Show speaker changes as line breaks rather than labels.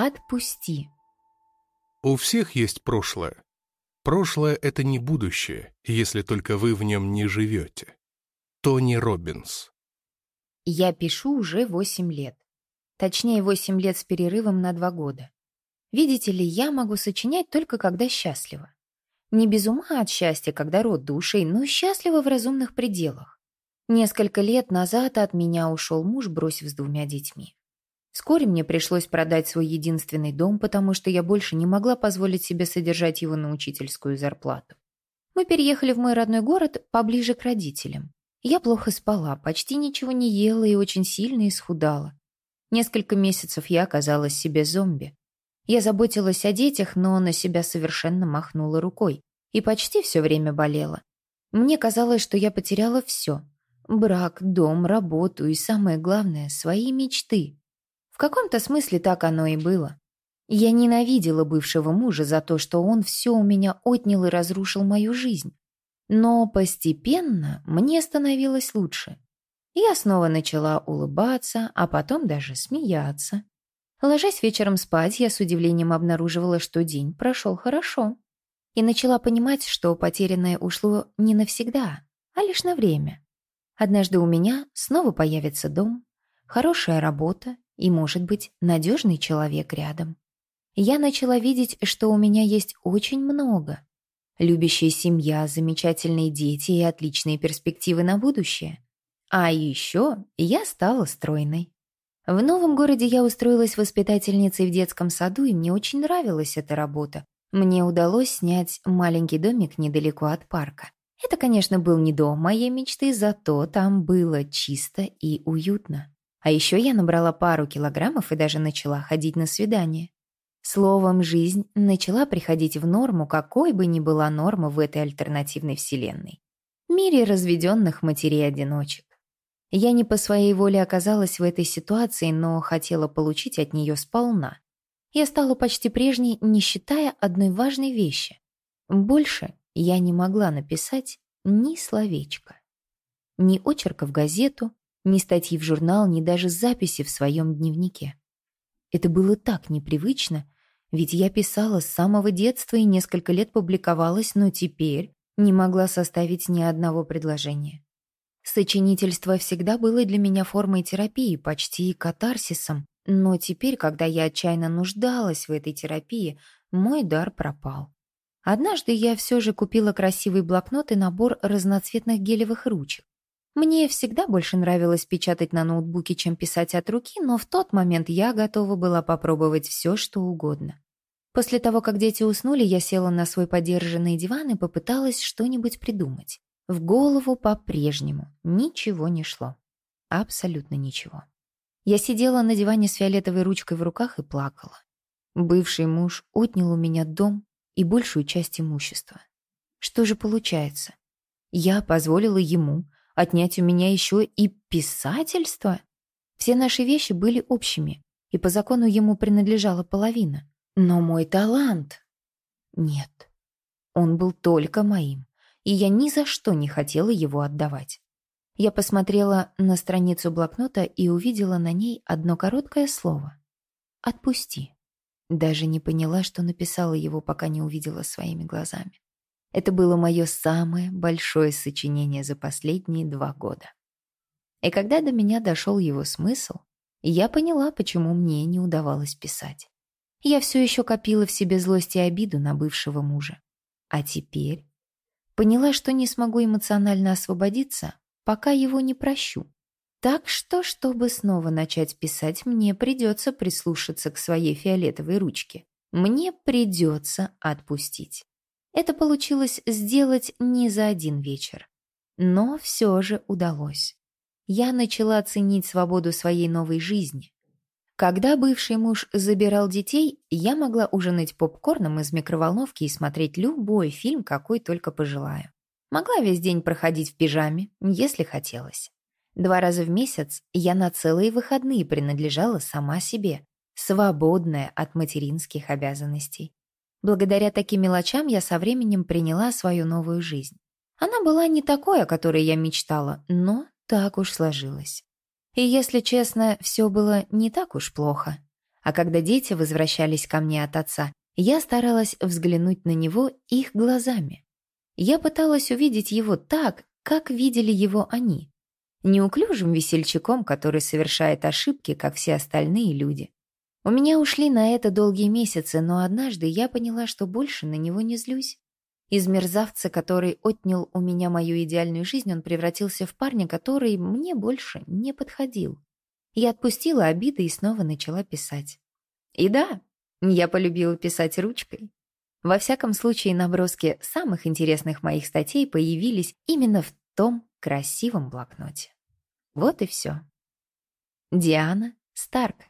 Отпусти.
У всех есть прошлое. Прошлое — это не будущее, если только вы в нем не живете. Тони Робинс.
Я пишу уже 8 лет. Точнее, 8 лет с перерывом на 2 года. Видите ли, я могу сочинять только когда счастлива. Не без ума от счастья, когда род душей, но счастлива в разумных пределах. Несколько лет назад от меня ушел муж, бросив с двумя детьми. Вскоре мне пришлось продать свой единственный дом, потому что я больше не могла позволить себе содержать его на учительскую зарплату. Мы переехали в мой родной город поближе к родителям. Я плохо спала, почти ничего не ела и очень сильно исхудала. Несколько месяцев я оказалась себе зомби. Я заботилась о детях, но на себя совершенно махнула рукой и почти все время болела. Мне казалось, что я потеряла все. Брак, дом, работу и, самое главное, свои мечты. В каком-то смысле так оно и было. Я ненавидела бывшего мужа за то, что он все у меня отнял и разрушил мою жизнь. Но постепенно мне становилось лучше. Я снова начала улыбаться, а потом даже смеяться. Ложась вечером спать, я с удивлением обнаруживала, что день прошел хорошо. И начала понимать, что потерянное ушло не навсегда, а лишь на время. Однажды у меня снова появится дом, хорошая работа и, может быть, надежный человек рядом. Я начала видеть, что у меня есть очень много. Любящая семья, замечательные дети и отличные перспективы на будущее. А еще я стала стройной. В новом городе я устроилась воспитательницей в детском саду, и мне очень нравилась эта работа. Мне удалось снять маленький домик недалеко от парка. Это, конечно, был не дом моей мечты, зато там было чисто и уютно. А еще я набрала пару килограммов и даже начала ходить на свидание. Словом, жизнь начала приходить в норму, какой бы ни была норма в этой альтернативной вселенной. Мире разведенных матерей-одиночек. Я не по своей воле оказалась в этой ситуации, но хотела получить от нее сполна. Я стала почти прежней, не считая одной важной вещи. Больше я не могла написать ни словечка. Ни очерка в газету, ни статьи в журнал, ни даже записи в своем дневнике. Это было так непривычно, ведь я писала с самого детства и несколько лет публиковалась, но теперь не могла составить ни одного предложения. Сочинительство всегда было для меня формой терапии, почти катарсисом, но теперь, когда я отчаянно нуждалась в этой терапии, мой дар пропал. Однажды я все же купила красивый блокнот и набор разноцветных гелевых ручек. Мне всегда больше нравилось печатать на ноутбуке, чем писать от руки, но в тот момент я готова была попробовать все, что угодно. После того, как дети уснули, я села на свой подержанный диван и попыталась что-нибудь придумать. В голову по-прежнему ничего не шло. Абсолютно ничего. Я сидела на диване с фиолетовой ручкой в руках и плакала. Бывший муж отнял у меня дом и большую часть имущества. Что же получается? Я позволила ему отнять у меня еще и писательство? Все наши вещи были общими, и по закону ему принадлежала половина. Но мой талант... Нет, он был только моим и я ни за что не хотела его отдавать. Я посмотрела на страницу блокнота и увидела на ней одно короткое слово. «Отпусти». Даже не поняла, что написала его, пока не увидела своими глазами. Это было мое самое большое сочинение за последние два года. И когда до меня дошел его смысл, я поняла, почему мне не удавалось писать. Я все еще копила в себе злость и обиду на бывшего мужа. А теперь Поняла, что не смогу эмоционально освободиться, пока его не прощу. Так что, чтобы снова начать писать, мне придется прислушаться к своей фиолетовой ручке. Мне придется отпустить. Это получилось сделать не за один вечер. Но все же удалось. Я начала ценить свободу своей новой жизни. Когда бывший муж забирал детей, я могла ужинать попкорном из микроволновки и смотреть любой фильм, какой только пожелаю. Могла весь день проходить в пижаме, если хотелось. Два раза в месяц я на целые выходные принадлежала сама себе, свободная от материнских обязанностей. Благодаря таким мелочам я со временем приняла свою новую жизнь. Она была не такой, о которой я мечтала, но так уж сложилось. И если честно, все было не так уж плохо. А когда дети возвращались ко мне от отца, я старалась взглянуть на него их глазами. Я пыталась увидеть его так, как видели его они. Неуклюжим весельчаком, который совершает ошибки, как все остальные люди. У меня ушли на это долгие месяцы, но однажды я поняла, что больше на него не злюсь. Из мерзавца, который отнял у меня мою идеальную жизнь, он превратился в парня, который мне больше не подходил. Я отпустила обиды и снова начала писать. И да, я полюбила писать ручкой. Во всяком случае, наброски самых интересных моих статей появились именно в том красивом блокноте. Вот и все. Диана Старк.